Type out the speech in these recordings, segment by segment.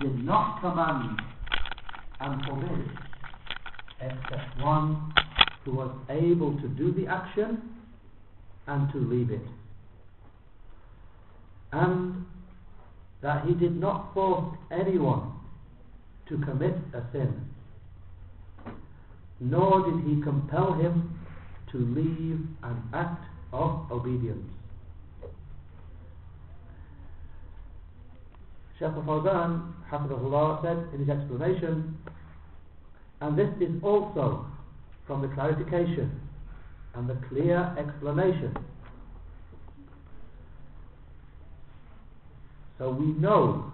did not command and forbid except one who was able to do the action and to leave it. And that he did not force anyone to commit a sin, nor did he compel him to leave an act of obedience. Shaykh al-Fawzan, Hafidahullah, said in his explanation, and this is also from the clarification and the clear explanation. So we know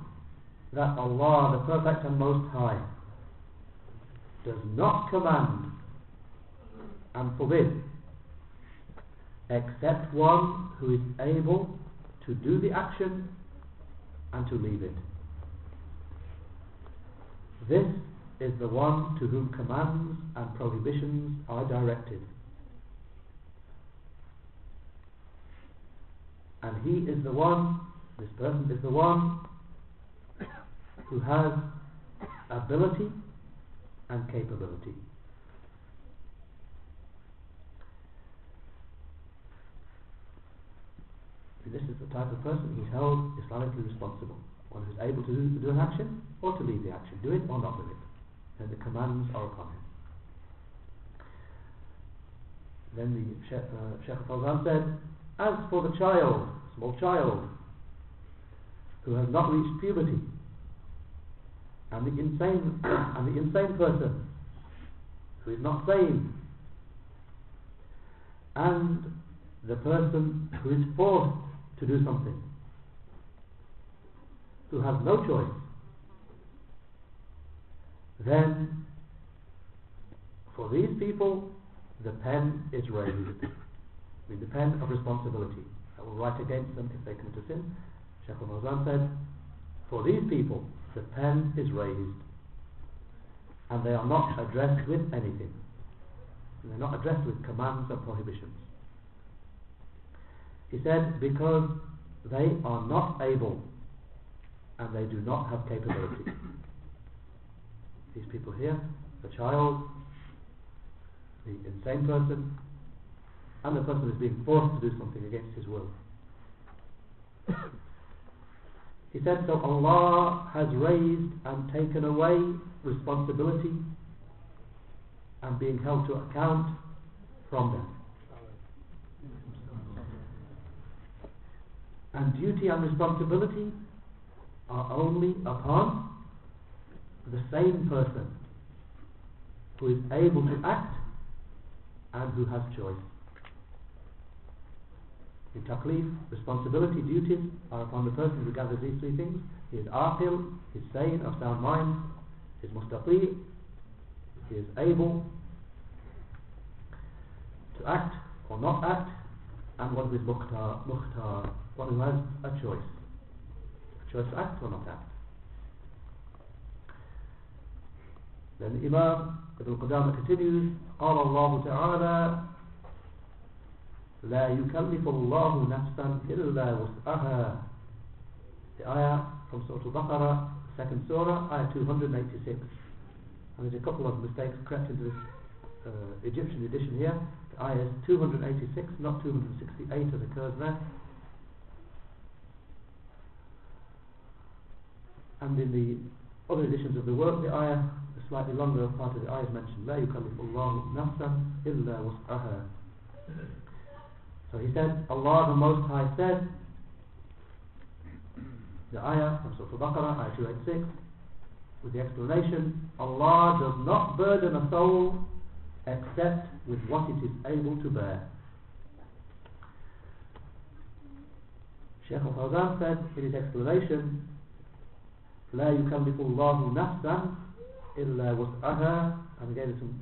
that Allah, the Perfect and Most High, does not command and forbid except one who is able to do the action and to leave it. This is the one to whom commands and prohibitions are directed. And he is the one, this person is the one who has ability and capability. This is the type of person who's held Islamically responsible. One who's able to do, do an action or to leave the action. Do it or not do it. And the commands are upon him. Then the Sheikh, uh, Sheikh Fawzan said, As for the child, small child, who has not reached puberty, and the insane and the insane person who is not sane, and the person who is forced to do something, who have no choice, then for these people the pen is raised. Mean the pen of responsibility. I will write against them if they commit a sin. Sheikh al said, for these people the pen is raised and they are not addressed with anything. And they're not addressed with commands and prohibitions. He said, because they are not able and they do not have capability. These people here, the child, the insane person, and the person is being forced to do something against his will. he said, so Allah has raised and taken away responsibility and being held to account from them. And duty and responsibility are only upon the same person who is able to act and who has choice. In taklif, responsibility, duties are upon the person who gathers these three things. He is aqil, he is sane, of sound mind, he is mustaqi, he is able to act or not act, and one who is mukhtar, mukhtar, one who has a choice. A choice to act or not act. Then the Imam Ibn Qudamah continues, قال الله تعالى لا يكلف الله نفسا إلا وسعها The ayah from Surah Al-Baqarah, second surah, ayah 286. And there's a couple of mistakes crept into this uh, Egyptian edition here. The ayah is 286, not 268 as occurs there. And in the other editions of the work, the ayah, the slightly longer part of the ayah is mentioned. لا يكلف الله نفسا إلا وسعها So he said, Allah the Most High said, the ayah from Surah Al-Baqarah, ayah 286, with the explanation, Allah does not burden a soul except with what it is able to bear. Shaykh al-Fawzan said in his explanation, لا يكلف الله نفسا إلا وسعها and again there's some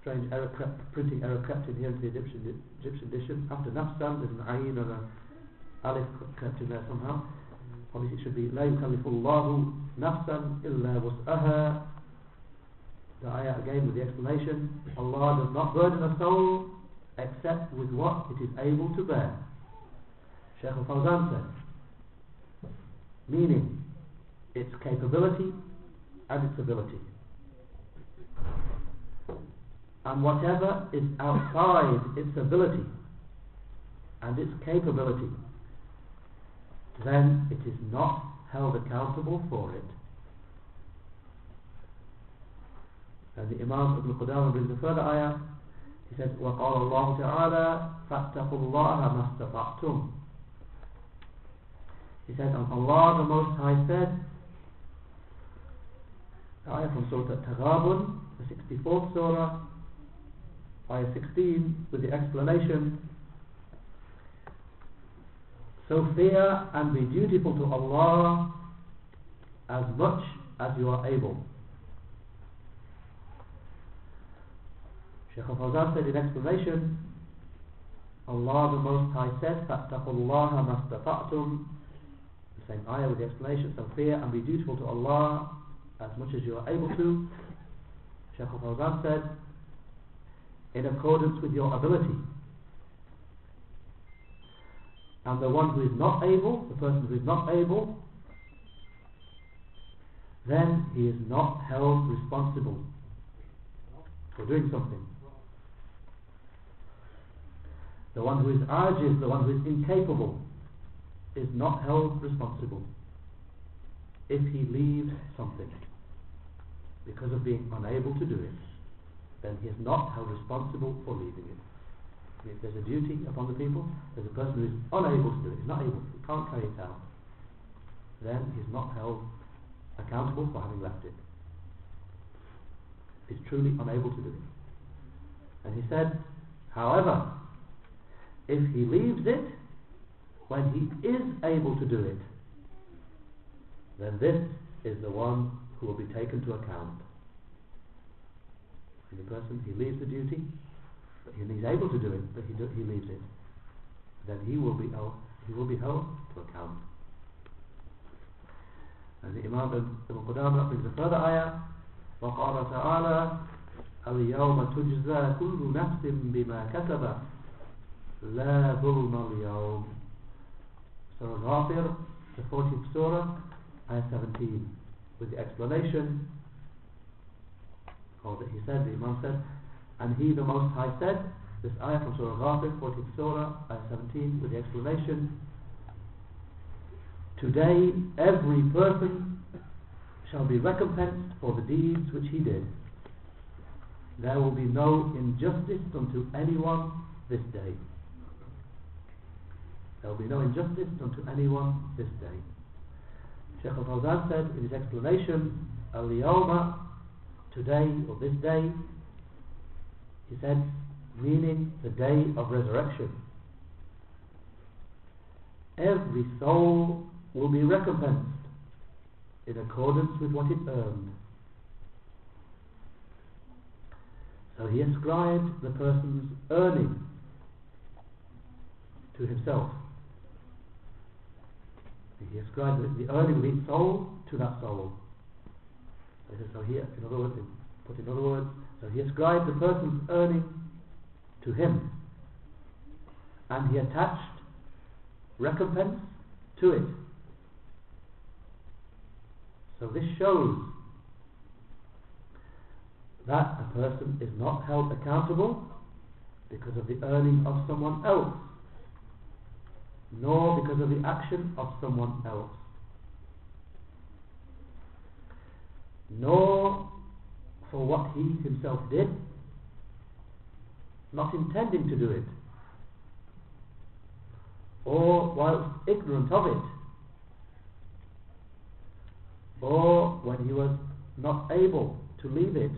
strange error crept, printing error crept in here into the Egyptian, Egyptian edition after nafsan there's an ayin and an alif crept in there somehow obviously it should be لا يكلف الله نفسا إلا وسعها the ayah again with the explanation Allah does not burden a soul except with what it is able to bear Shaykh al-Fawzan said meaning its capability and its ability. And whatever is outside its ability and its capability, then it is not held accountable for it. And the Imam Ibn Qudama brings a further ayah. He says, وَقَالَ اللَّهُ تَعَالَى فَاتَّقُوا اللَّهَ مَا اسْتَطَعْتُمْ He said, and Allah the Most High said, the ayah from Surah Taghabun, the 64th surah, ayah 16, with the explanation, So fear and be dutiful to Allah as much as you are able. Shaykh al-Fawzan said in explanation, Allah the Most High says, فَاتَّقُوا اللَّهَ مَا اسْتَطَعْتُمْ The same ayah with the explanation, so fear and be dutiful to Allah as much as you are able to. Shaykh al-Fawzan said, in accordance with your ability. And the one who is not able, the person who is not able, then he is not held responsible for doing something. The one who is ajiz, the one who is incapable, is not held responsible if he leaves something because of being unable to do it then he is not held responsible for leaving it. If there's a duty upon the people, there's a person who is unable to do it, he's not able, he can't carry it out, then he's not held accountable for having left it. He's truly unable to do it. And he said, however, if he leaves it when he is able to do it, then this is the one who will be taken to account. And the person, he leaves the duty, but he's able to do it, but he, do, he leaves it. Then he will be held, he will be held to account. And the Imam Ibn Qudamah brings a further ayah, وقال تعالى اليوم تجزى كل نفس بما كسبت لا ظلم اليوم Surah Ghafir, the 14th Surah, ayah 17, with the explanation or that he said, the Imam said, and he the Most High said, this ayah from Surah Ghafir, 14th Surah, ayah 17, with the explanation, Today every person shall be recompensed for the deeds which he did. There will be no injustice unto anyone this day. There will be no injustice unto anyone this day. Sheikh al-Fawzan said in his explanation, Al-Yawma today or this day, he said, meaning the day of resurrection. Every soul will be recompensed in accordance with what it earned. So he ascribed the person's earning to himself. He ascribed the each soul to that soul. He so here, in other words, put in other words, so he ascribed the person's earning to him. And he attached recompense to it. So this shows that a person is not held accountable because of the earning of someone else, nor because of the action of someone else. nor for what he himself did, not intending to do it, or whilst ignorant of it, or when he was not able to leave it.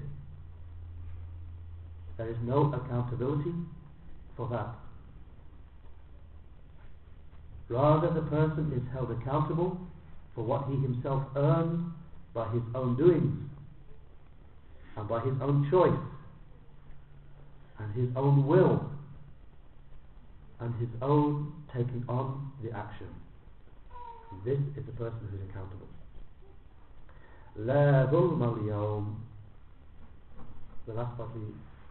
There is no accountability for that. Rather, the person is held accountable for what he himself earned by his own doings and by his own choice and his own will and his own taking on the action. This is the person who is accountable. لا ظلم اليوم The last part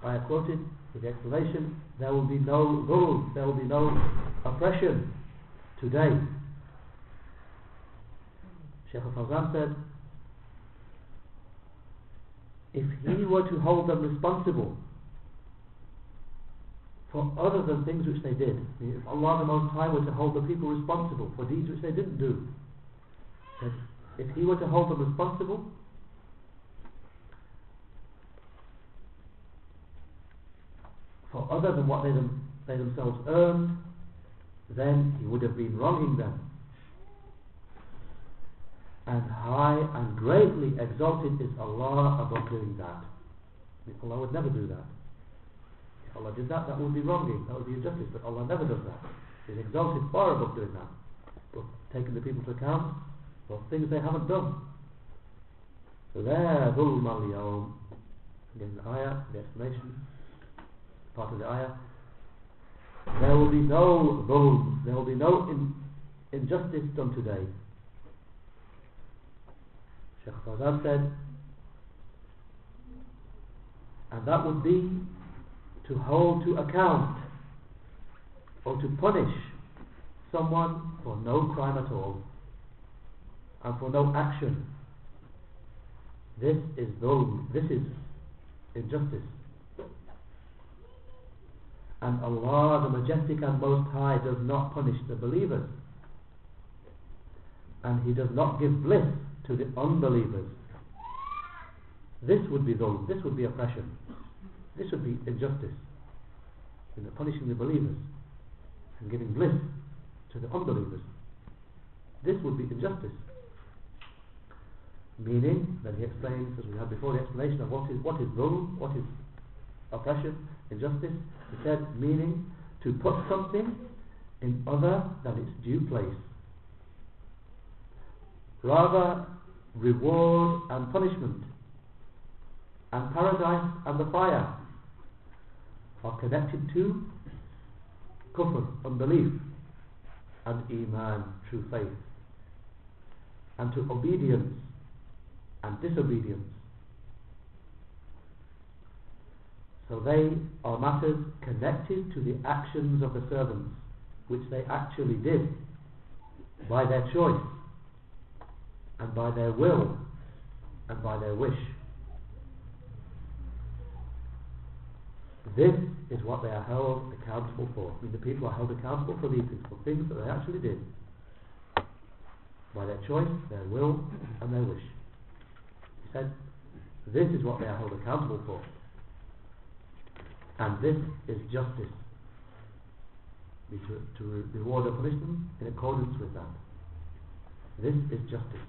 I have quoted with the explanation, there will be no zulm, there will be no oppression today. Sheikh Al-Fawzan said, if he were to hold them responsible for other than things which they did, if Allah the Most High were to hold the people responsible for deeds which they didn't do, if he were to hold them responsible for other than what they, them, they themselves earned, then he would have been wronging them. And high and greatly exalted is Allah above doing that. Allah would never do that. If Allah did that, that would be wronging, that would be injustice, but Allah never does that. He's exalted far above doing that. But taking the people to account for things they haven't done. So there, ظُلْمَ الْيَوْمِ Again the ayah, the explanation, part of the ayah. There will be no dhulm, there will be no in, injustice done today. Sheikh Fawzan said, and that would be to hold to account or to punish someone for no crime at all and for no action. This is dhulm, this is injustice. And Allah, the Majestic and Most High, does not punish the believers. And He does not give bliss to the unbelievers. This would be dhulm, this would be oppression. This would be injustice. Know, punishing the believers and giving bliss to the unbelievers. This would be injustice. Meaning, that he explains, as we had before, the explanation of what is what is what is oppression, injustice. He said, meaning to put something in other than its due place. Rather, reward and punishment, and paradise and the fire are connected to kufr, unbelief, and iman, true faith, and to obedience and disobedience. So they are matters connected to the actions of the servants, which they actually did by their choice, and by their will, and by their wish. This is what they are held accountable for. I mean, the people are held accountable for these things, for things that they actually did by their choice, their will, and their wish. He said, this is what they are held accountable for. And this is justice. To, to re reward punish them in accordance with that. This is justice.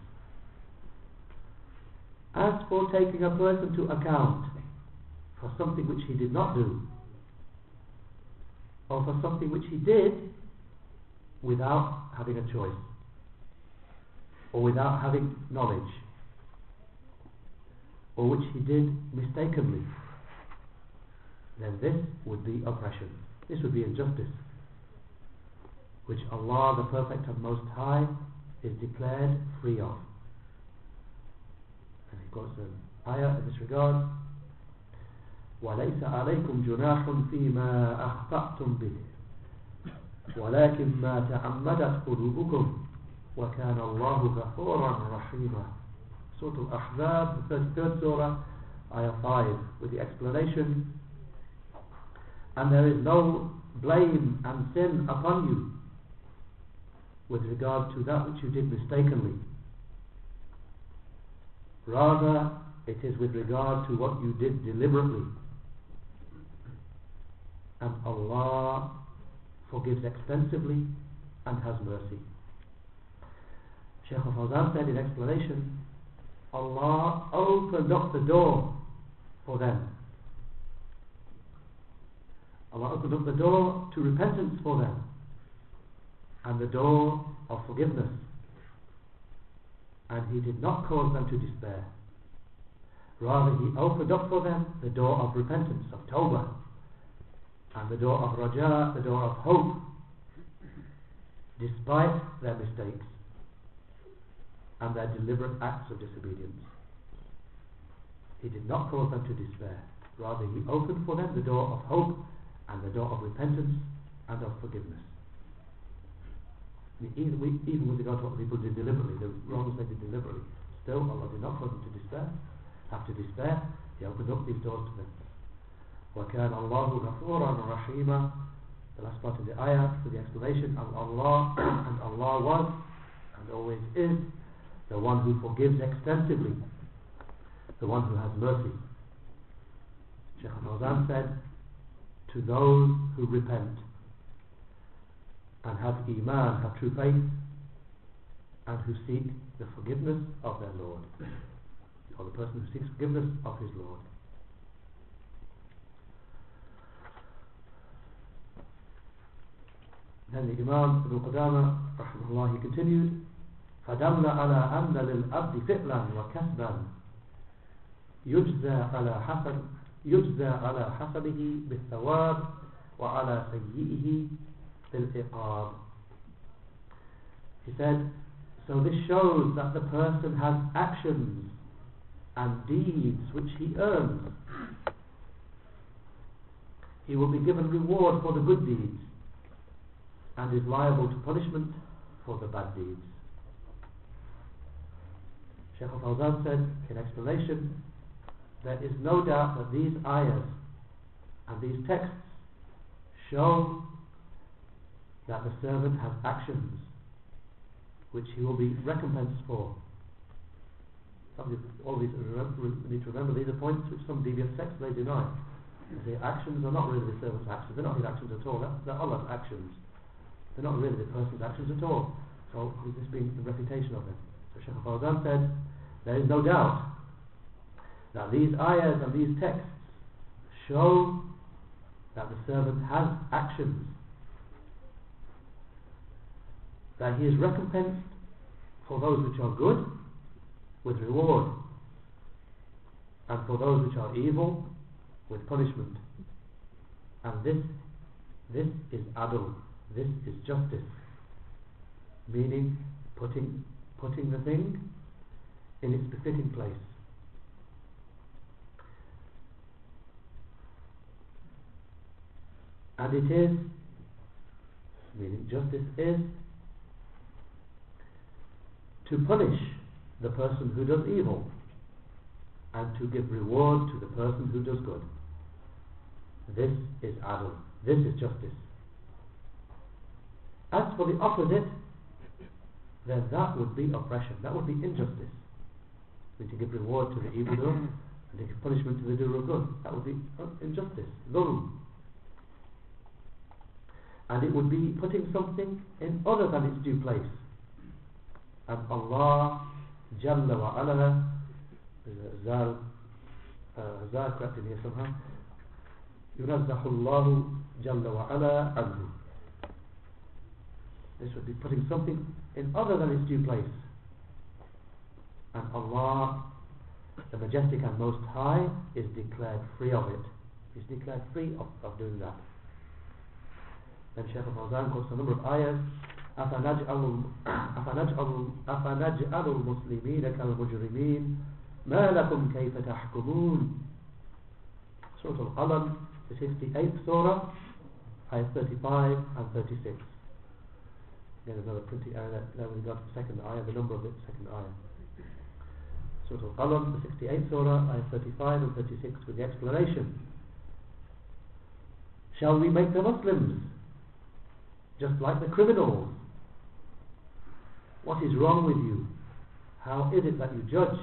As for taking a person to account for something which he did not do, or for something which he did without having a choice, or without having knowledge, or which he did mistakenly, then this would be oppression. This would be injustice, which Allah, the Perfect and Most High, is declared free of. And he quotes an ayah in this regard. وليس عليكم جناح فيما أخطأتم به ولكن ما تعمدت قلوبكم وكان الله غفورا رحيما Surah Al-Ahzab, the 33rd Surah, Ayah 5, with the explanation and there is no blame and sin upon you with regard to that which you did mistakenly. Rather, it is with regard to what you did deliberately. And Allah forgives extensively and has mercy. Shaykh al-Fawzan said in explanation, Allah opened up the door for them. Allah opened up the door to repentance for them and the door of forgiveness. And He did not cause them to despair. Rather, He opened up for them the door of repentance, of Tawbah, and the door of Raja, the door of hope, despite their mistakes and their deliberate acts of disobedience. He did not cause them to despair. Rather, He opened for them the door of hope and the door of repentance and of forgiveness. Even, with regard to what people did deliberately, the wrongs they did deliberately, still Allah did not cause them to despair. After despair, He opened up these doors to them. وَكَانَ اللَّهُ غَفُورًا رَحِيمًا The last part of the ayah for the explanation of Allah and Allah was and always is the one who forgives extensively, the one who has mercy. Shaykh Al-Fawzan said, to those who repent and have iman, have true faith, and who seek the forgiveness of their Lord, or the person who seeks forgiveness of his Lord. Then the Imam Ibn Qudama rahimahullah, he continued, فدل على أن للأبد فعلا وكسبا يجزى على حسب يجزى على حسبه بالثواب وعلى سيئه بالعقاب He said, so this shows that the person has actions and deeds which he earns. He will be given reward for the good deeds and is liable to punishment for the bad deeds. Sheikh al-Fawzan said in explanation, there is no doubt that these ayahs and these texts show that the servant has actions which he will be recompensed for. Always need to remember these are points which some deviant sects may deny. The actions are not really the servant's actions, they're not his actions at all, they're Allah's actions. They're not really the person's actions at all. So this being the refutation of them. So Shaykh al-Fawzan said, there is no doubt that these ayahs and these texts show that the servant has actions that he is recompensed for those which are good with reward and for those which are evil with punishment. And this this is adl this is justice meaning putting putting the thing in its befitting place and it is meaning justice is to punish the person who does evil and to give reward to the person who does good. This is adl. This is justice. As for the opposite, then that would be oppression. That would be injustice. to give reward to the evildoer and to give punishment to the doer of good. That would be injustice. Dhulm And it would be putting something in other than its due place and Allah Jalla wa Ala Zal uh, Zal corrected here somehow ينزح الله جل وعلا عنه This would be putting something in other than its due place and Allah the majestic and most high is declared free of it is declared free of, of doing that then Shaykh al-Fawzan quotes a number of ayahs أفنجعل أفنجعل أفنجعل المسلمين كالمجرمين ما لكم كيف تحكمون Surah Al-Qalam the 68th Surah ayah 35 and 36 again another pretty ayah there we got the second ayah the number of it second ayah Surah Al-Qalam the 68th Surah ayah 35 and 36 with the explanation shall we make the Muslims just like the criminals what is wrong with you? How is it that you judge?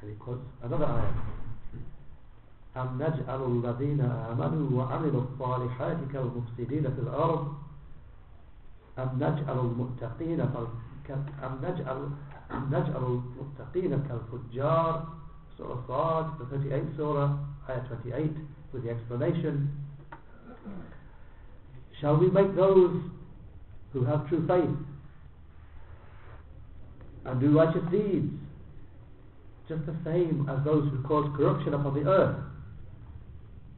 And he quotes another ayah. أم نجعل الذين آمنوا وعملوا الصالحات كالمفسدين في الأرض أم نجعل المتقين أم نجعل أم نجعل المتقين كالفجار Surah Sad, the 38th Surah, Ayah 28, with the explanation. Shall we make those who have true faith and do righteous deeds just the same as those who cause corruption upon the earth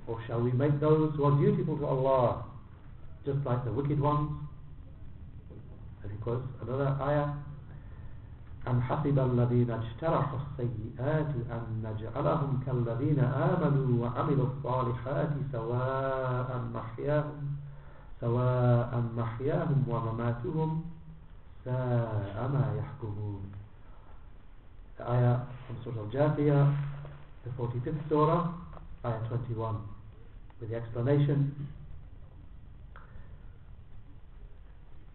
or shall we make those who are dutiful to Allah just like the wicked ones and he quotes another ayah أم حسب الذين اجترحوا السيئات أن نجعلهم كالذين آمنوا وعملوا الصالحات سواء محياهم سواء محياهم ومماتهم ساء ما يحكمون The from Surah Al-Jathiyah, the 45th Surah, ayah 21, with the explanation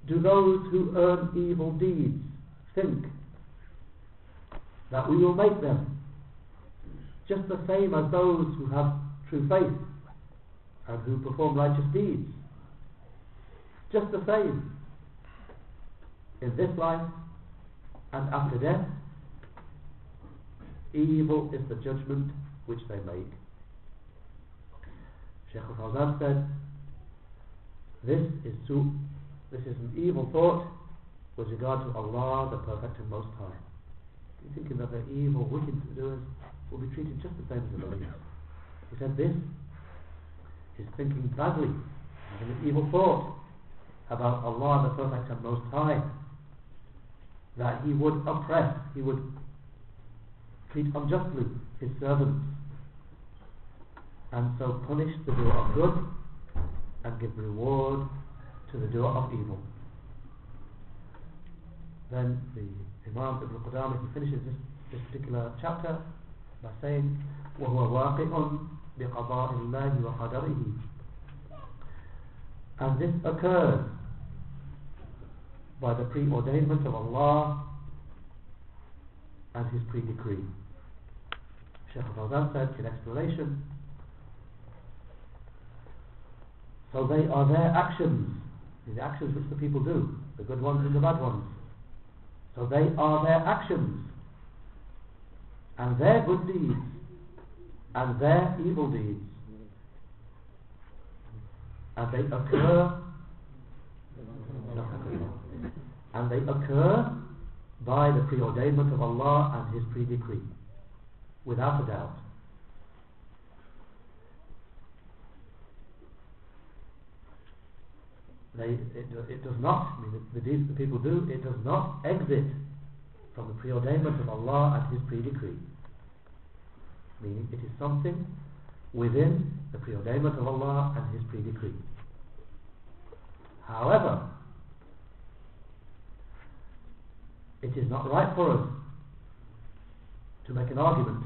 Do those who earn evil deeds think that we will make them just the same as those who have true faith and who perform righteous deeds? Just the same in this life and after death. Evil is the judgment which they make. Sheikh al-Fawzan said, this is su this is an evil thought with regard to Allah, the Perfect and Most High. You're thinking that the evil, wicked doers will be treated just the same as the believers. He said this is thinking badly, having an evil thought about Allah, the Perfect and Most High, that He would oppress, He would treat unjustly His servants, and so punish the doer of good and give reward to the doer of evil. Then the Imam Ibn Qudamah he finishes this, this particular chapter by saying وهو واقع بقضاء الله وقدره and this occurs by the preordainment of Allah and His pre-decree. Shaykh al-Fawzan said in explanation, so they are their actions, the actions which the people do, the good ones and the bad ones. So they are their actions and their good deeds and their evil deeds. And they occur and they occur by the preordainment of Allah and His pre-decree without a doubt. They, it, it does not, I mean, the, the deeds that people do, it does not exit from the preordainment of Allah and His pre-decree. Meaning it is something within the preordainment of Allah and His pre-decree. However, it is not right for us to make an argument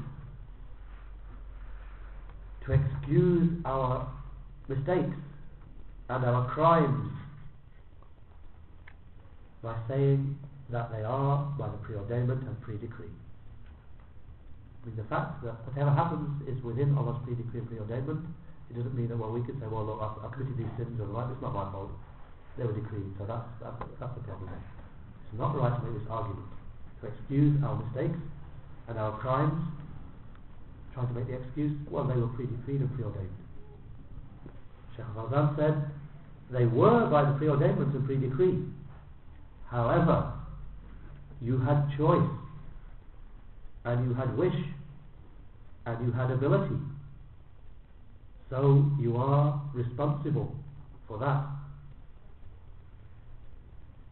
to excuse our mistakes and our crimes by saying that they are by the preordainment and pre-decree. I mean, the fact that whatever happens is within Allah's pre-decree and preordainment, it doesn't mean that, well, we could say, well, look, I've, committed these sins, and right, it's not my fault. They were decreed, so that's, that's, that's the problem. It's not right to make this argument, to excuse our mistakes and our crimes, trying to make the excuse, well, they were pre-decreed and preordained. Sheikh Fawzan said, they were by the preordainment and pre-decree. However, you had choice, and you had wish, and you had ability. So you are responsible for that.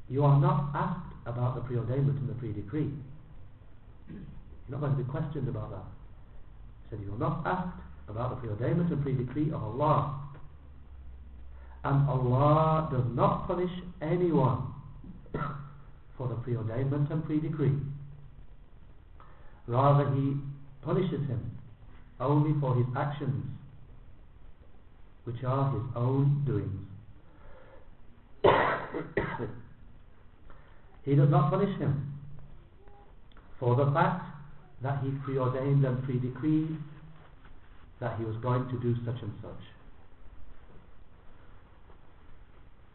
You are not asked about the preordainment and the pre-decree. You're not going to be questioned about that. He said you are not asked about the preordainment and pre-decree of Allah. And Allah does not punish anyone for the preordainment and pre-decree. Rather, He punishes him only for his actions, which are his own doings. He does not punish him for the fact that he preordained and pre-decreed that he was going to do such and such.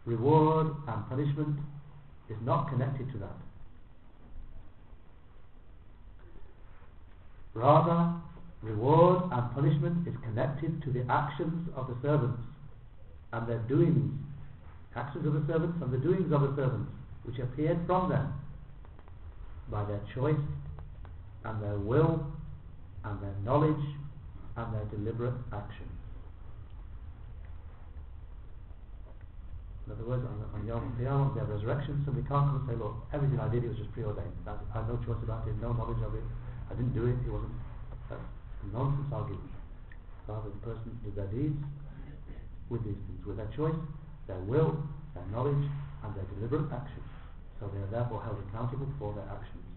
Reward and punishment is not connected to that. Rather, reward and punishment is connected to the actions of the servants and their doings. Actions of the servants and the doings of the servants, which appeared from them by their choice and their will and their knowledge and their deliberate action. In other words, on, on Yom Qiyamah, their resurrection, somebody can't come and say, look, everything I did, it was just preordained. I had no choice about it, no knowledge of it. I didn't do it, it wasn't. A nonsense argument. Rather, the person did their deeds with these things, with their choice, their will, their knowledge, and their deliberate action. So they are therefore held accountable for their actions.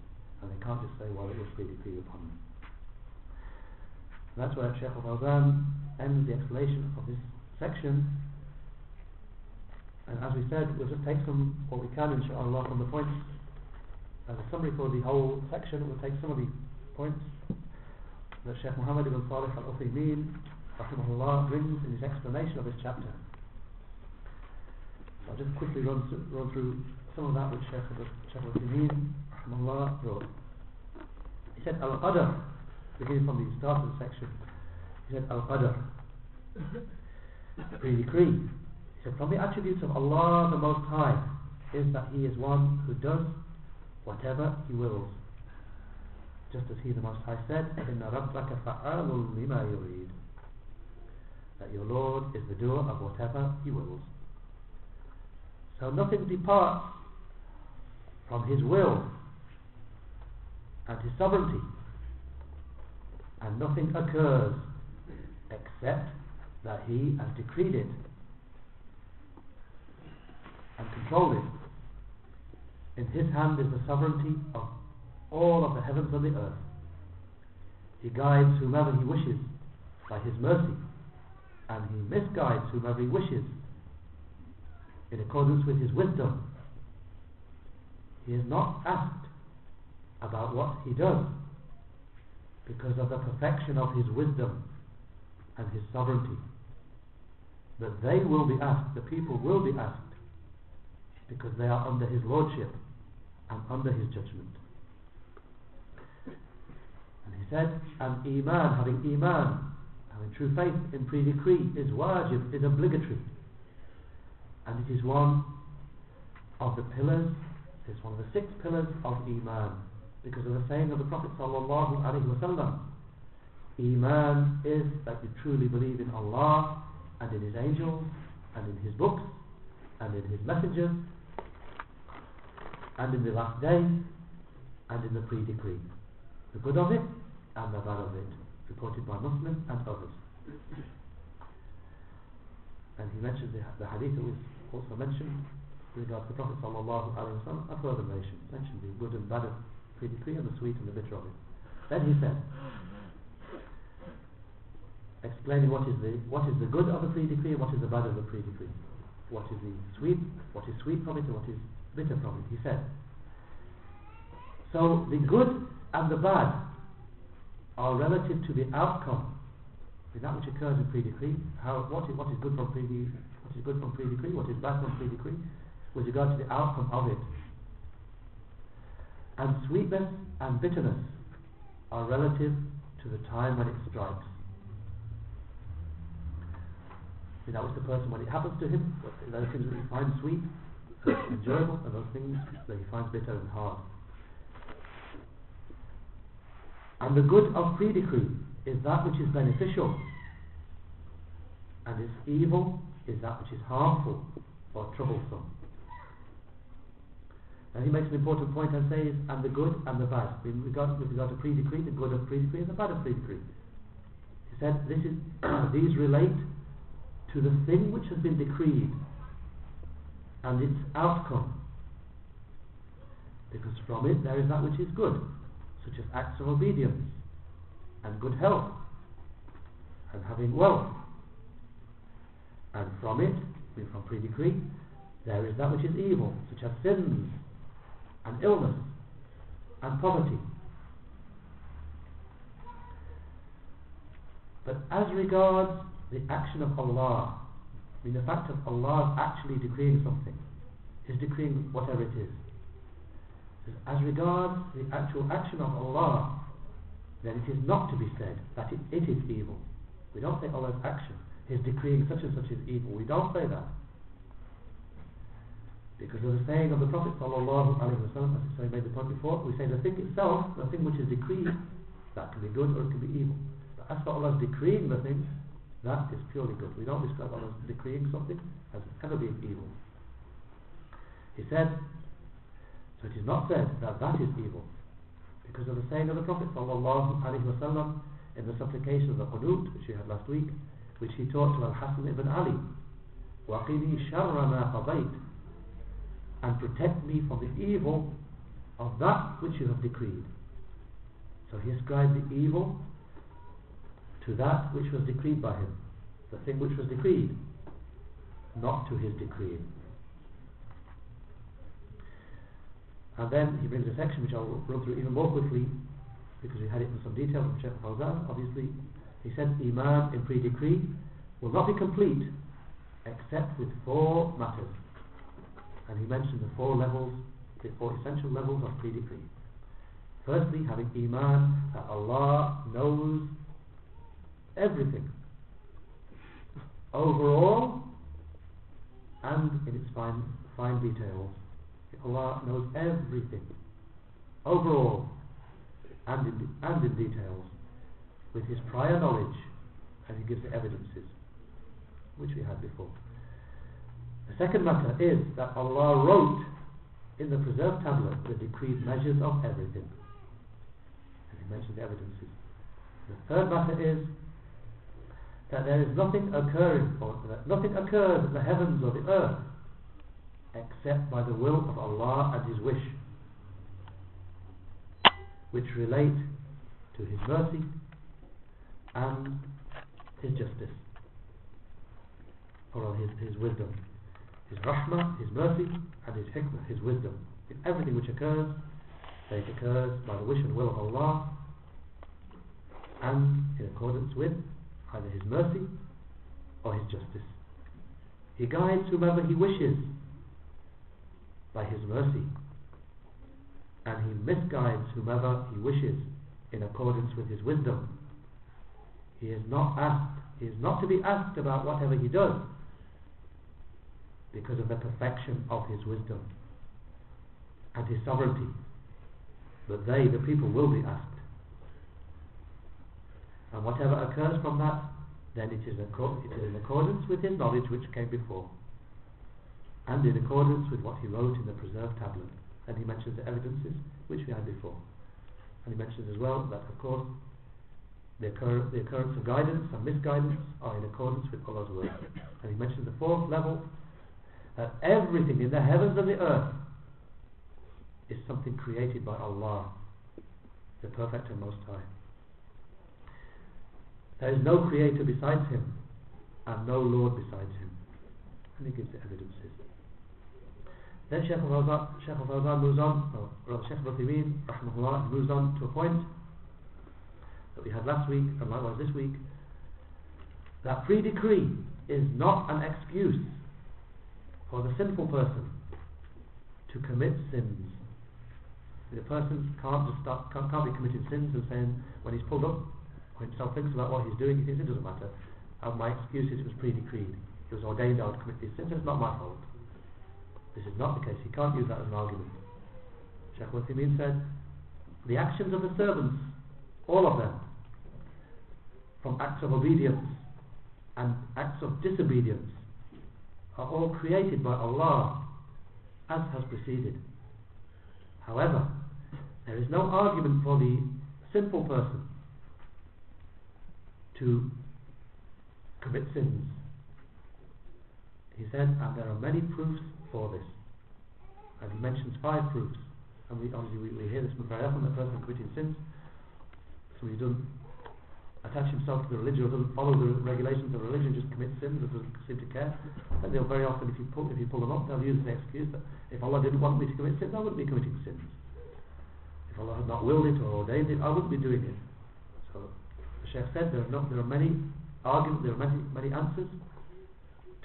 And they can't just say, well, it was pre-decreed upon them. And that's where Sheikh al-Fawzan ends the explanation of this section. And as we said, we'll just take some, what we can, inshallah, from the points. As a summary for the whole section, we'll take some of the points that Sheikh Muhammad ibn Salih al-Uthaymeen, rahimahullah, brings in his explanation of this chapter. So I'll just quickly run, run through some of that which Shaykh al-Uthaymeen, rahmallah, wrote. He said, Al-Qadr, beginning from the start of the section, he said, Al-Qadr, the pre-decree. He said, from the attributes of Allah the Most High is that He is one who does whatever He wills. Just as He the Most High said, إِنَّ رَبَّكَ فَعَالٌ لِمَا يُرِيدُ That your Lord is the doer of whatever He wills. So nothing departs from His will and His sovereignty and nothing occurs except that He has decreed it and controlled it. In His hand is the sovereignty of all of the heavens and the earth. He guides whomever He wishes by His mercy, and He misguides whomever He wishes in accordance with His wisdom. He is not asked about what He does because of the perfection of His wisdom and His sovereignty. But they will be asked, the people will be asked, because they are under His lordship and under His judgment. And He said, and Iman, having Iman, having true faith in pre-decree is wajib, is obligatory. And it is one of the pillars, it's one of the six pillars of Iman because of the saying of the Prophet sallallahu alaihi wasallam. Iman is that you truly believe in Allah and in His angels and in His books and in His messengers and in the last day and in the pre-decree. The good of it and the bad of it, reported by Muslims and others. And he mentioned the, the hadith that was also mentioned with regard the Prophet sallallahu alaihi wasallam, a further mention, mentioned the good and bad of pre-decree and the sweet and the bitter of it. Then he said, explaining what is the what is the good of the pre-decree what is the bad of the pre-decree. What is the sweet, what is sweet from it and what is bitter from it. He said, so the good and the bad are relative to the outcome in that which occurs in pre-decree. How what is what is good from pre what is good from pre-decree, what is bad from pre-decree, with regard to the outcome of it. And sweetness and bitterness are relative to the time when it strikes. You know, it's the person when it happens to him, those things that he finds sweet, enjoyable, and those things that he finds bitter and hard. And the good of pre-decree is that which is beneficial, and its evil is that which is harmful or troublesome. And he makes an important point and says, and the good and the bad. With regard, with regard to pre-decree, the good of pre-decree and the bad of pre-decree. He said, this is, these relate to the thing which has been decreed and its outcome. Because from it there is that which is good, such as acts of obedience and good health and having wealth. And from it, from pre-decree, there is that which is evil, such as sins and illness and poverty. But as regards the action of Allah, I mean the fact of Allah actually decreeing something, is decreeing whatever it is. As regards the actual action of Allah, then it is not to be said that it, it is evil. We don't say Allah's action is decreeing such and such is evil. We don't say that. Because of the saying of the Prophet sallallahu alaihi wasallam, as I made the point before, we say the thing itself, the thing which is decreed, that can be good or it can be evil. But as for Allah's decreeing the thing, that is purely good. We don't describe Allah as decreeing something as ever being evil. He said, so it is not said that that is evil. Because of the saying of the Prophet sallallahu alaihi wasallam in the supplication of the Qunut, which we had last week, which he taught to Al-Hasan ibn Ali, وَقِنِي شَرَّ مَا قَضَيْتَ and protect me from the evil of that which you have decreed. So he ascribed the evil to that which was decreed by him. The thing which was decreed, not to his decree. And then he brings a section which I'll run through even more quickly because we had it in some detail from Sheikh Fawzan. Obviously, he said Iman in pre-decree will not be complete except with four matters. And he mentioned the four levels, the four essential levels of pre-decree. Firstly, having Iman that Allah knows everything overall and in its fine, fine details. Allah knows everything overall and in, and in details with his prior knowledge and he gives the evidences which we had before. The second matter is that Allah wrote in the preserved tablet the decreed measures of everything. And he mentioned the evidences. The third matter is that there is nothing occurring or that nothing occurs in the heavens or the earth except by the will of Allah and His wish which relate to His mercy and His justice or His, his wisdom His rahmah, His mercy and His hikmah, His wisdom in everything which occurs it occurs by the wish and will of Allah and in accordance with either His mercy or His justice. He guides whomever He wishes by His mercy, and He misguides whomever He wishes in accordance with His wisdom. He is not asked, He is not to be asked about whatever He does because of the perfection of His wisdom and His sovereignty. But they, the people, will be asked. And whatever occurs from that, then it is, it is in accordance with his knowledge which came before. And in accordance with what he wrote in the preserved tablet. And he mentions the evidences which we had before. And he mentions as well that, of course, the, occur the occurrence of guidance and misguidance are in accordance with Allah's word. And he mentions the fourth level that everything in the heavens and the earth is something created by Allah, the perfect and most high. There is no creator besides him and no Lord besides him. And he gives the evidences. Then Shaykh al-Fawzan moves on, or Shaykh al-Uthaymeen, rahmahullah, moves on to a point that we had last week and likewise this week, that pre-decree is not an excuse for the sinful person to commit sins. The person can't just start, can't, can't be committing sins and saying when he's pulled up when himself thinks about what he's doing, he thinks it doesn't matter. And my excuse is it was pre-decreed. It was ordained I would commit these sins. It's not my fault. This is not the case. He can't use that as an argument. Sheikh Uthaymeen said, the actions of the servants, all of them, from acts of obedience and acts of disobedience, are all created by Allah, as has preceded. However, there is no argument for the simple person to commit sins. He said, and there are many proofs for this. And he mentions five proofs. And we obviously we, we hear this very often, the person committing sins. So he doesn't attach himself to the religion or doesn't follow the regulations of religion, just commits sins or doesn't seem to care. And they'll very often, if you pull, if you pull them up, they'll use the excuse that if Allah didn't want me to commit sins, I wouldn't be committing sins. If Allah had not willed it or ordained it, I wouldn't be doing it. So the Sheikh said there are, not, there are many arguments, there are many, many answers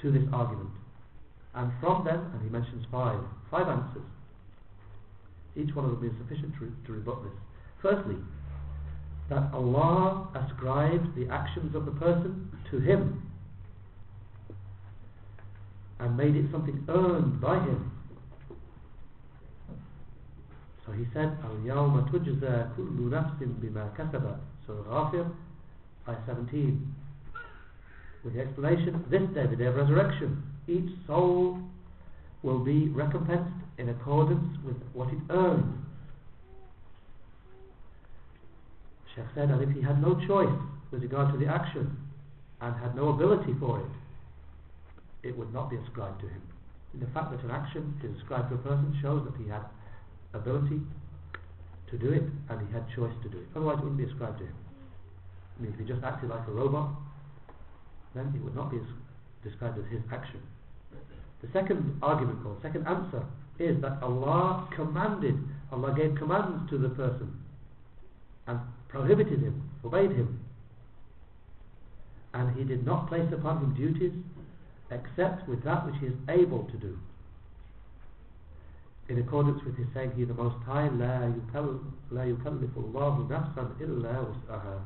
to this argument. And from them, and he mentions five, five answers. Each one of them is sufficient to, to rebut this. Firstly, that Allah ascribes the actions of the person to him and made it something earned by him. So he said, Al-Yawma tujza kullu nafsin bima kasabat. So Ghafir, Ayah 17. With the explanation, this day, the day of resurrection, each soul will be recompensed in accordance with what it earned. Sheikh said that if he had no choice with regard to the action and had no ability for it, it would not be ascribed to him. The fact that an action is ascribed to a person shows that he had ability to do it and he had choice to do it. Otherwise it wouldn't be ascribed to him. I mean, if he just acted like a robot, then it would not be described as his action. The second argument or second answer is that Allah commanded, Allah gave commands to the person and prohibited him, forbade him. And he did not place upon him duties except with that which he is able to do. In accordance with his saying, He the Most High, لا يكلف الله نفسا إلا وسعها.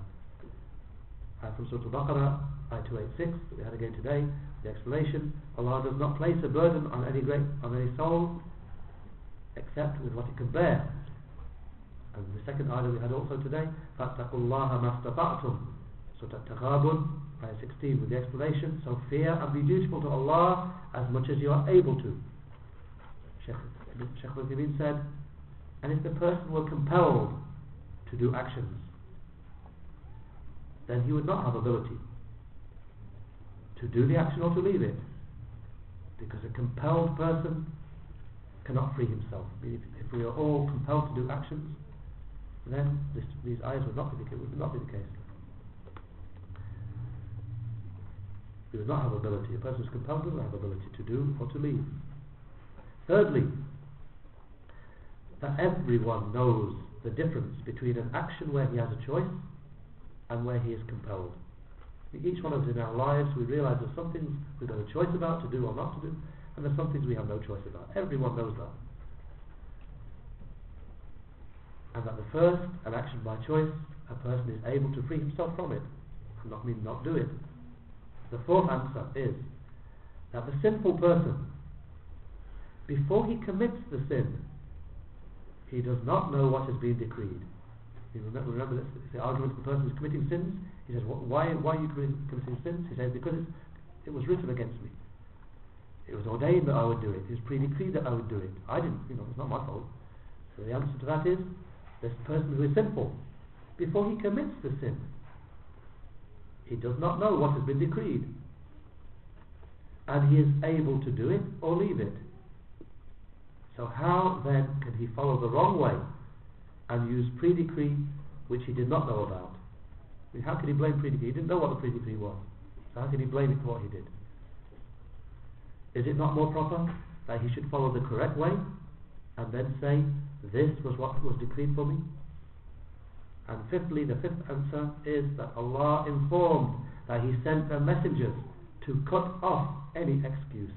Uh, from Surah Al-Baqarah, ayah 286, that we had again today, the explanation, Allah does not place a burden on any great, on any soul, except with what it can bear. And the second ayah we had also today, فَاتَّقُوا اللَّهَ مَا So that ayah 16 with the explanation, so fear and be dutiful to Allah as much as you are able to. Sheikh Al-Uthaymeen said, and if the person were compelled to do actions, then he would not have ability to do the action or to leave it. Because a compelled person cannot free himself. If we are all compelled to do actions, then this, these ayahs would not be the, would not be the case. We would not have ability. A person is compelled not have ability to do or to leave. Thirdly, that everyone knows the difference between an action where he has a choice and where he is compelled. Each one of us in our lives, we realize there's some things we've got a choice about to do or not to do, and there's some things we have no choice about. Everyone knows that. And that the first, an action by choice, a person is able to free himself from it, and not mean not do it. The fourth answer is that the sinful person, before he commits the sin, he does not know what has been decreed. Remember, this, the argument of the person who's committing sins. He says, why, why are you committing sins? He says, because it was written against me. It was ordained that I would do it. It was pre-decreed that I would do it. I didn't, you know, it's not my fault. So the answer to that is, this person who is sinful, before he commits the sin, he does not know what has been decreed. And he is able to do it or leave it. So how then can he follow the wrong way and use pre-decree which he did not know about. I mean, how can he blame pre-decree? He didn't know what the pre-decree was. So how can he blame it for what he did? Is it not more proper that he should follow the correct way and then say, this was what was decreed for me? And fifthly, the fifth answer is that Allah informed that He sent the messengers to cut off any excuse.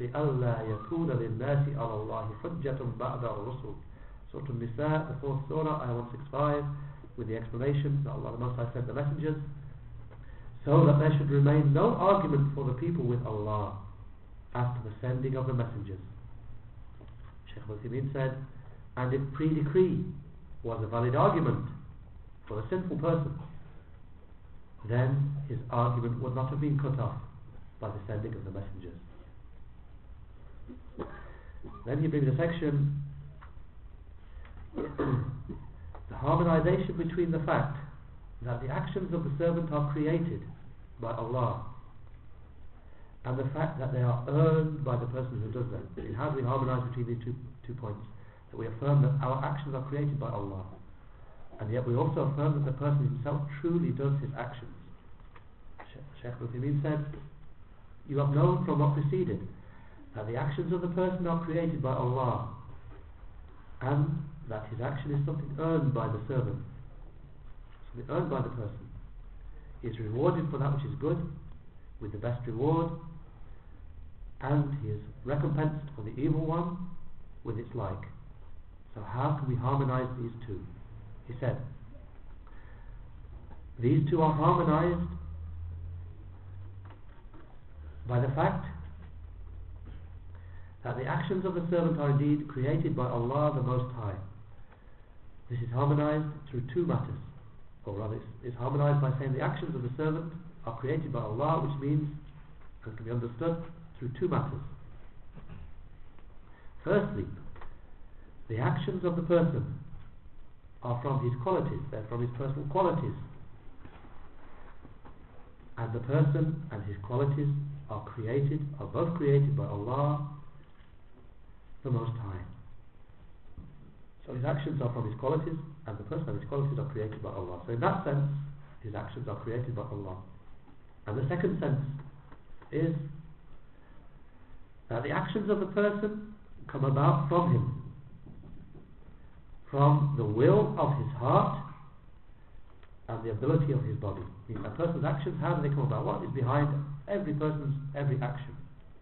لِأَلَّا يَكُونَ لِلنَّاسِ عَلَى اللَّهِ حُجَّةٌ بَعْدَ الرُّسُلِ Surah An-Nisa, the fourth surah, ayah 165, with the explanation that Allah the Most High sent the messengers, so that there should remain no argument for the people with Allah after the sending of the messengers. Shaykh Al-Uthaymeen said, and if pre-decree was a valid argument for a sinful person, then his argument would not have been cut off by the sending of the messengers. Then he brings a section the harmonization between the fact that the actions of the servant are created by Allah and the fact that they are earned by the person who does them. And how do we harmonize between these two, two points? That we affirm that our actions are created by Allah and yet we also affirm that the person himself truly does his actions. Sheikh Uthaymeen said, you have known from what preceded that the actions of the person are created by Allah and that his action is something earned by the servant. Something earned by the person. He is rewarded for that which is good, with the best reward, and he is recompensed for the evil one with its like. So how can we harmonize these two? He said, these two are harmonized by the fact that the actions of the servant are indeed created by Allah the Most High this is harmonized through two matters. Or rather, it's, harmonized by saying the actions of the servant are created by Allah, which means, and can be understood, through two matters. Firstly, the actions of the person are from his qualities, they're from his personal qualities. And the person and his qualities are created, are both created by Allah, the Most High. So his actions are from his qualities, and the person and his qualities are created by Allah. So in that sense, his actions are created by Allah. And the second sense is that the actions of the person come about from him, from the will of his heart and the ability of his body. A person's actions, how do they come about? What is behind every person's every action?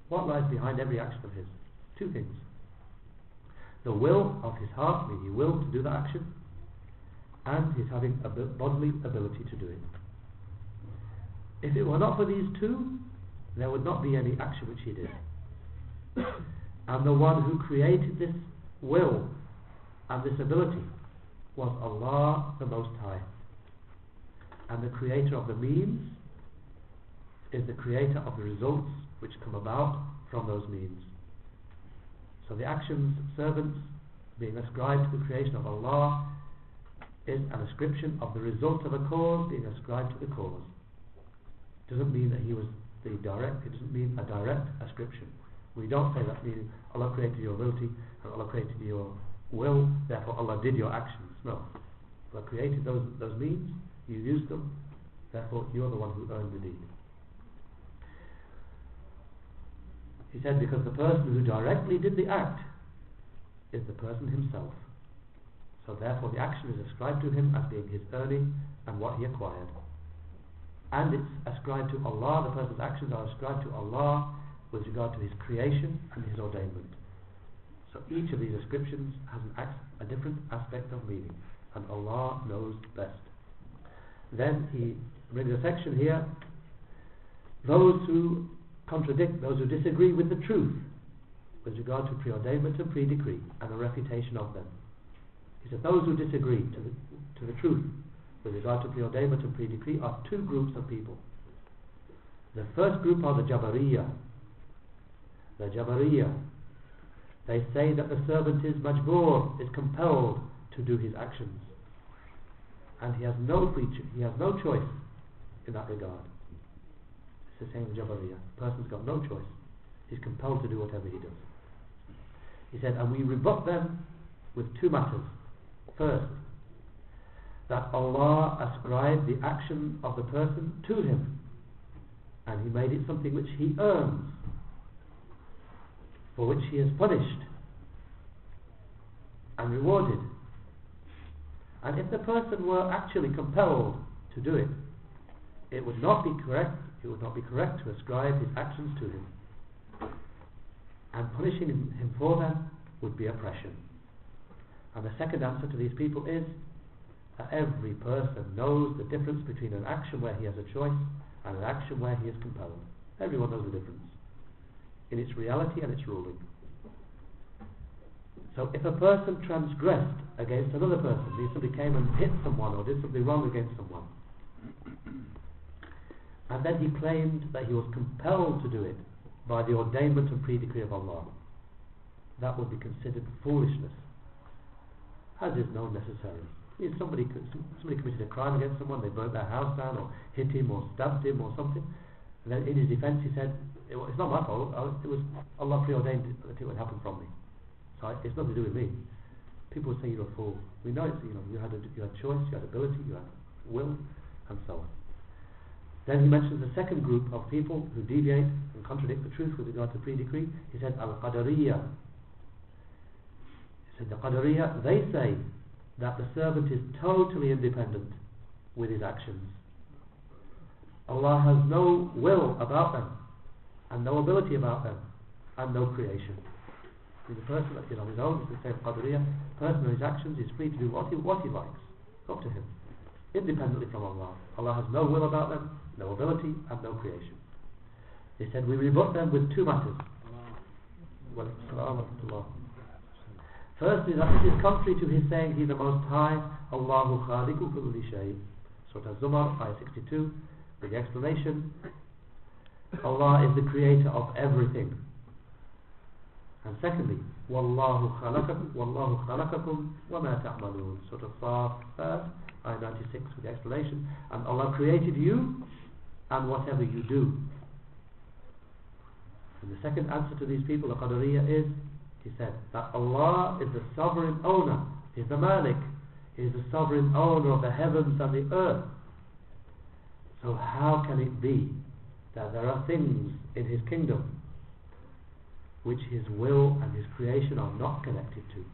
What lies behind every action of his? Two things. The will of his heart, meaning he will to do that action, and his having a bodily ability to do it. If it were not for these two, there would not be any action which he did. And the one who created this will and this ability was Allah the Most High. And the creator of the means is the creator of the results which come about from those means. So the actions servants being ascribed to the creation of Allah is an ascription of the result of a cause being ascribed to the cause. Doesn't mean that he was the direct, it doesn't mean a direct ascription. We don't say that meaning Allah created your ability and Allah created your will, therefore Allah did your actions. No. Allah created those, those means, you used them, therefore you're the one who earned the deed. He said because the person who directly did the act is the person himself. So therefore the action is ascribed to him as being his earning and what he acquired. And it's ascribed to Allah, the person's actions are ascribed to Allah with regard to his creation and his ordainment. So each of these descriptions has a different aspect of meaning, and Allah knows best. Then he brings a section here, those who contradict, those who disagree with the truth with regard to preordainment and pre-decree and a refutation of them. He said those who disagree to the, to the truth with regard to preordainment and pre-decree are two groups of people. The first group are the Jabariya. The Jabariya. They say that the servant is majbur, is compelled to do his actions. And he has no free he has no choice in that regard. It's the same with Jabariya. The person's got no choice. He's compelled to do whatever he does. He said, and we rebut them with two matters. First, that Allah ascribed the action of the person to him and he made it something which he earns for which he is punished and rewarded. And if the person were actually compelled to do it it would not be correct it would not be correct to ascribe his actions to him. And punishing him for them would be oppression. And the second answer to these people is that every person knows the difference between an action where he has a choice and an action where he is compelled. Everyone knows the difference in its reality and its ruling. So if a person transgressed against another person, if somebody came and hit someone or did something wrong against someone, and then he claimed that he was compelled to do it by the ordainment and pre-decree of Allah, that would be considered foolishness, as is known necessarily. If somebody somebody committed a crime against someone, they burnt their house down, or hit him, or stabbed him, or something, and then in his defence he said, "It's not my fault. It was Allah preordained that it would happen from me. So it's nothing to do with me." People say you're a fool. We know it's you know you had a, you had choice, you had ability, you had will, and so on. Then he mentions the second group of people who deviate and contradict the truth with regard to pre-decree. He said al-qadariyah. He said the qadariyah, they say that the servant is totally independent with his actions. Allah has no will about them and no ability about them and no creation. He's a person acting on his own, he's the same Qadriya, person of his actions, he's free to do what he, what he likes. Up to him. Independently from Allah. Allah has no will about them, no ability and no creation. He said, we rebut them with two matters. Firstly, that it is contrary to his saying, He the Most High, Allahu Khaliqu Kulli Shay. Surah Az-Zumar, 562 for the explanation. Allah is the creator of everything. And secondly, Wallahu khalaqakum, Wallahu khalaqakum, wa ma ta'malun. Sort of far first, i96 with the explanation. And Allah created you and whatever you do. And the second answer to these people, the Qadariya, is, he said, that Allah is the sovereign owner, He's the Malik, He is the sovereign owner of the heavens and the earth. So how can it be that there are things in his kingdom which his will and his creation are not connected to?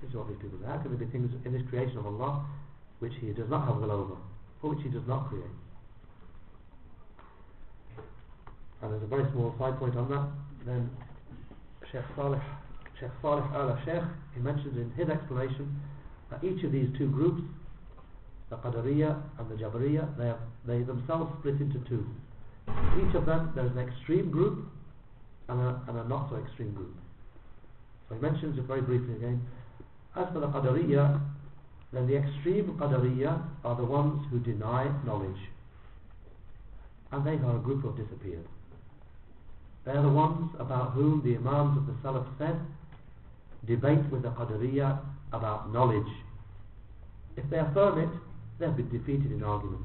This is what these people say. How can there be things in his creation of Allah which he does not have will over, or which he does not create? And there's a very small side point on that. Then Sheikh Salih, Sheikh Salih Al Sheikh, he mentions in his explanation that each of these two groups, the Qadariya and the Jabariya, they, have, they themselves split into two. Each of them, there's an extreme group and a, and a not so extreme group. So he mentions it very briefly again. As for the Qadariya, then the extreme Qadariya are the ones who deny knowledge. And they are a group of disappeared. They are the ones about whom the Imams of the Salaf said, debate with the Qadariya about knowledge. If they affirm it, they have been defeated in argument.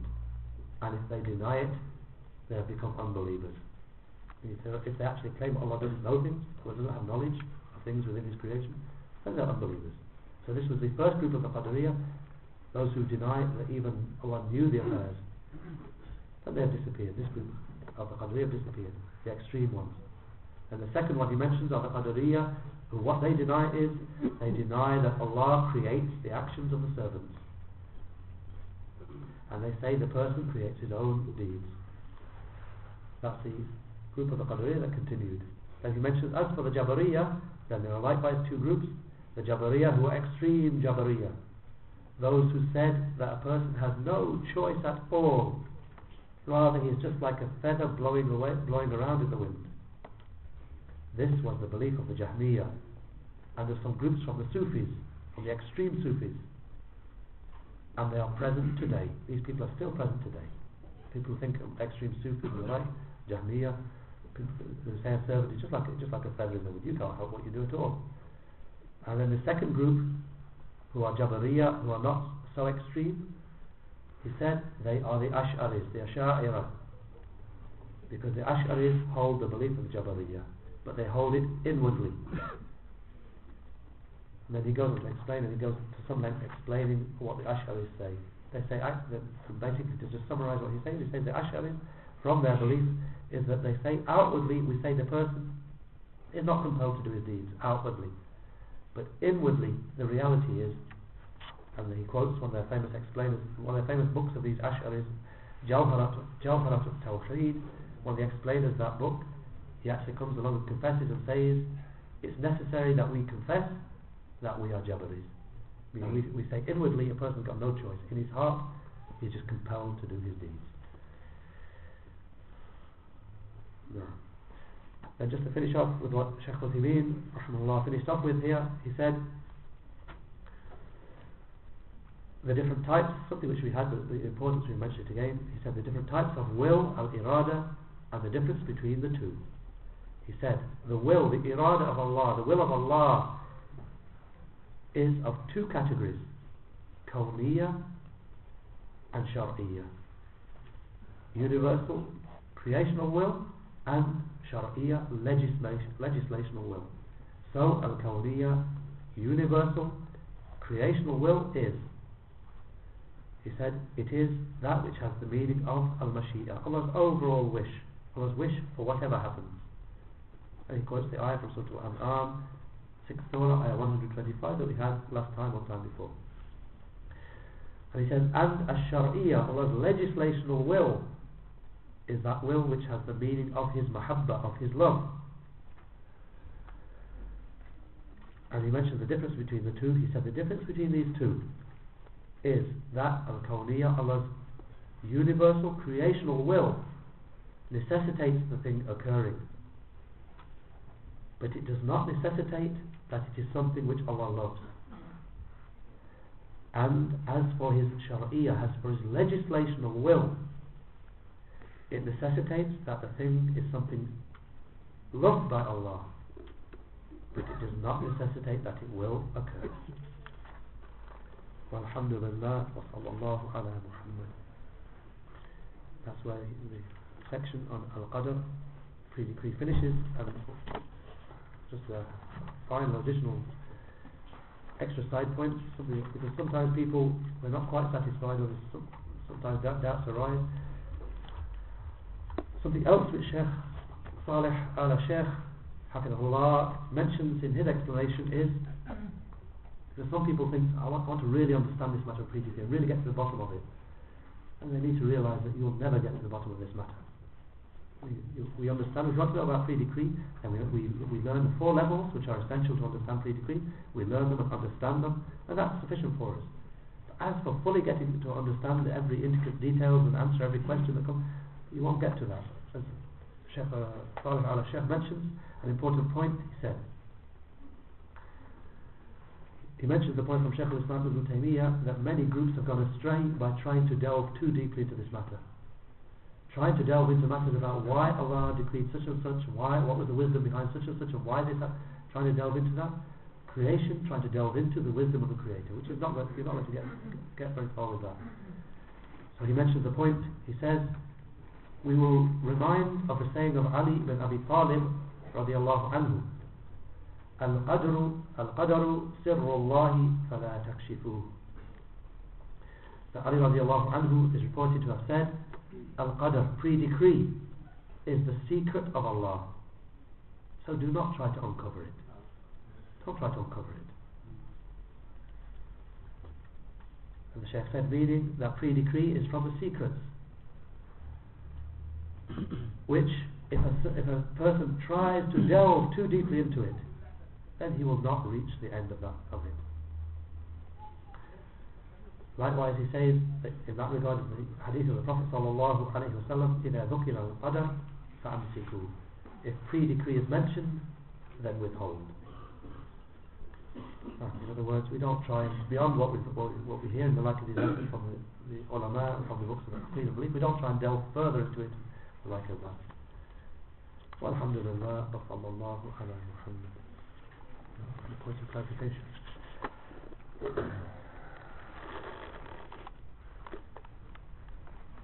And if they deny it, they have become unbelievers. If they, if they actually claim Allah doesn't know things, Allah doesn't have knowledge of things within His creation, then they're unbelievers. So this was the first group of the Qadariya, those who deny that even Allah knew the affairs. But they have disappeared. This group of the Qadariya have disappeared the extreme ones. And the second one he mentions are the Qadariya, who what they deny is, they deny that Allah creates the actions of the servants. And they say the person creates his own deeds. That's the group of the Qadariya that continued. Then he mentions, as for the Jabariya, then there are likewise two groups. The Jabariya who are extreme Jabariya. Those who said that a person has no choice at all Rather, he is just like a feather blowing away, blowing around in the wind. This was the belief of the Jahmiyyah. And there's some groups from the Sufis, from the extreme Sufis. And they are present today. These people are still present today. People think of extreme Sufis right, Jahmiyyah, people who say a servant is just like, just like a feather in the wind. You can't help what you do at all. And then the second group, who are Jabariya, who are not so extreme, he said they are the Ash'aris, the Ash'a'ira. Because the Ash'aris hold the belief of Jabariya, but they hold it inwardly. And then he goes on to explain, and he goes to some length explaining what the Ash'aris say. They say, basically to just summarize what he's saying, he says the Ash'aris, from their belief, is that they say outwardly, we say the person is not compelled to do his deeds, outwardly. But inwardly, the reality is and he quotes one of their famous explainers, one of their famous books of these Ash'aris, Jawharat al-Tawheed, one of the explainers of that book, he actually comes along and confesses and says, it's necessary that we confess that we are Jabaris. We, mm. we, we say inwardly a person's got no choice. In his heart, he's just compelled to do his deeds. No. And just to finish off with what Sheikh Uthaymeen, finished off with here, he said, the different types, something which we had, but the importance we mentioned it again, he said the different types of will, al-irada, and the difference between the two. He said, the will, the irada of Allah, the will of Allah is of two categories, kawniya and shar'iyya. Universal, creational will, and shar'iyya, legislation, legislational will. So, al-kawniya, universal, creational will is he said, it is that which has the meaning of al-mashi'ah, Allah's overall wish, Allah's wish for whatever happens. And he quotes the ayah from Surah Al-An'am, 6th Surah, ayah 125 that we had last time or time before. And he says, and ash-shar'iyah, Allah's legislational will, is that will which has the meaning of His mahabba, of His love. And he mentioned the difference between the two. He said the difference between these two is that al-kawniyya, Allah's universal creational will necessitates the thing occurring. But it does not necessitate that it is something which Allah loves. And as for his shari'iyah, as for his legislational will, it necessitates that the thing is something loved by Allah. But it does not necessitate that it will occur. والحمد لله وصلى الله على محمد That's where the section on Al-Qadr pre-decree finishes and just a final additional extra side point. Because sometimes people are not quite satisfied or some, sometimes doubts arise. Something else which Sheikh Saleh al Sheikh Hafidahullah mentions in his explanation is because some people think I want, want to really understand this matter of pre-decree and really get to the bottom of it. And they need to realize that you'll never get to the bottom of this matter we, we understand, know about pre-decree and we, we, we learn the four levels which are essential to understand pre-decree we learn them and understand them and that's sufficient for us. But as for fully getting to understand every intricate details and answer every question that comes you won't get to that. As Sheikh uh, al-Sheikh mentions an important point he said. He mentions the point from Sheikh al-Islam ibn Taymiyyah that many groups have gone astray by trying to delve too deeply into this matter trying to delve into matters about why Allah decreed such and such, why, what was the wisdom behind such and such, and why this happened, trying to delve into that. Creation, trying to delve into the wisdom of the Creator, which is not going, you're not going to get, get very far with that. So he mentions the point, he says, we will remind of the saying of Ali ibn Abi Talib, radiallahu anhu, Al-Qadru, Al-Qadru sirrullahi fala. That Ali radiallahu anhu is reported to have said, Al-Qadr, pre-decree is the secret of Allah. So do not try to uncover it. Don't try to uncover it. And the Sheikh said meaning that pre-decree is from the secrets which if a, if a person tries to delve too deeply into it then he will not reach the end of, that, of it. Likewise he says in that regard in the hadith of the Prophet sallallahu alayhi wa sallam إِذَا ذُكِرَ الْقَدَرِ فَأَمْسِكُوا If pre-decree is mentioned then withhold. In other words, we don't try beyond what we what, what we hear in the like of these from the, the ulama from the books of the Creed of Belief. We don't try and delve further into it like that. والحمد لله وصلى الله على محمد point of clarification.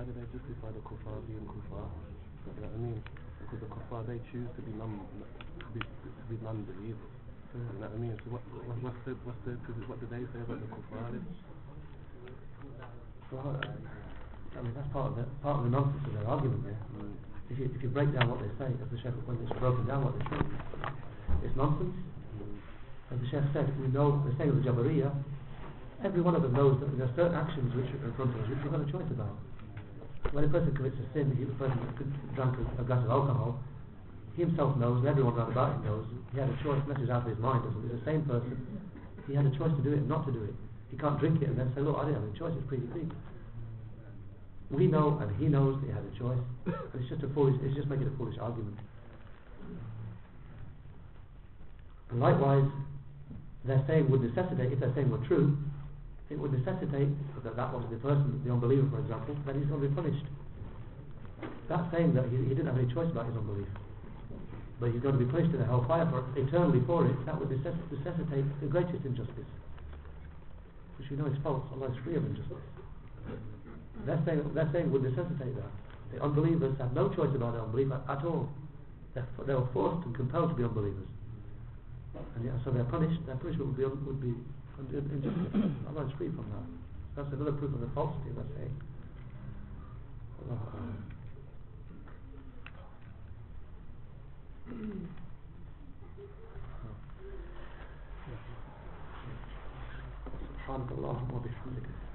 How do they justify the kuffar being kuffar? You know what I mean? Because the kuffar they choose to be non to be, to be non-believers. You know what I mean? So what, what what's the what's the what do they say about the kuffar? Well, I mean that's part of the part of the nonsense of their argument there. Mm. If you if you break down what they say, as the Sheikh when it's broken down what they say, it's nonsense. As the Sheikh said, we know the saying of the Jabariya, every one of them knows that there are certain actions which are in front of us which we've got a choice about. When a person commits a sin, if a person drank a, a glass of alcohol, he himself knows, and everyone around about him knows, he had a choice, it's out of his mind, doesn't it? The same person, he had a choice to do it and not to do it. He can't drink it and then say, look, I didn't have a choice, it's pretty clean. We know, and he knows that he had a choice, and it's just a foolish, it's just making a foolish argument. And likewise, their saying would necessitate, if their saying were true, it would necessitate that that was the person, the unbeliever for example, then he's going to be punished. That's saying that he, he didn't have any choice about his unbelief. But he's going to be punished in the hellfire for, eternally for it, that would necess necessitate the greatest injustice. Which we know is false, Allah is free of injustice. Their saying, their saying would necessitate that. The unbelievers have no choice about their unbelief at, at all. They're, they were forced and compelled to be unbelievers. And so they're punished, their punishment would be, would be injustice. Allah is free from that. That's another proof of the falsity of that saying. Allah.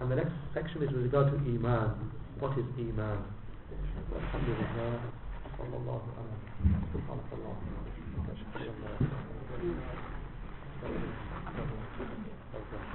And the next section is with regard to Iman. What is Iman? Alhamdulillah. صلى الله على سبحانك اللهم وبحمدك أشهد أن لا إله إلا أنت Okay.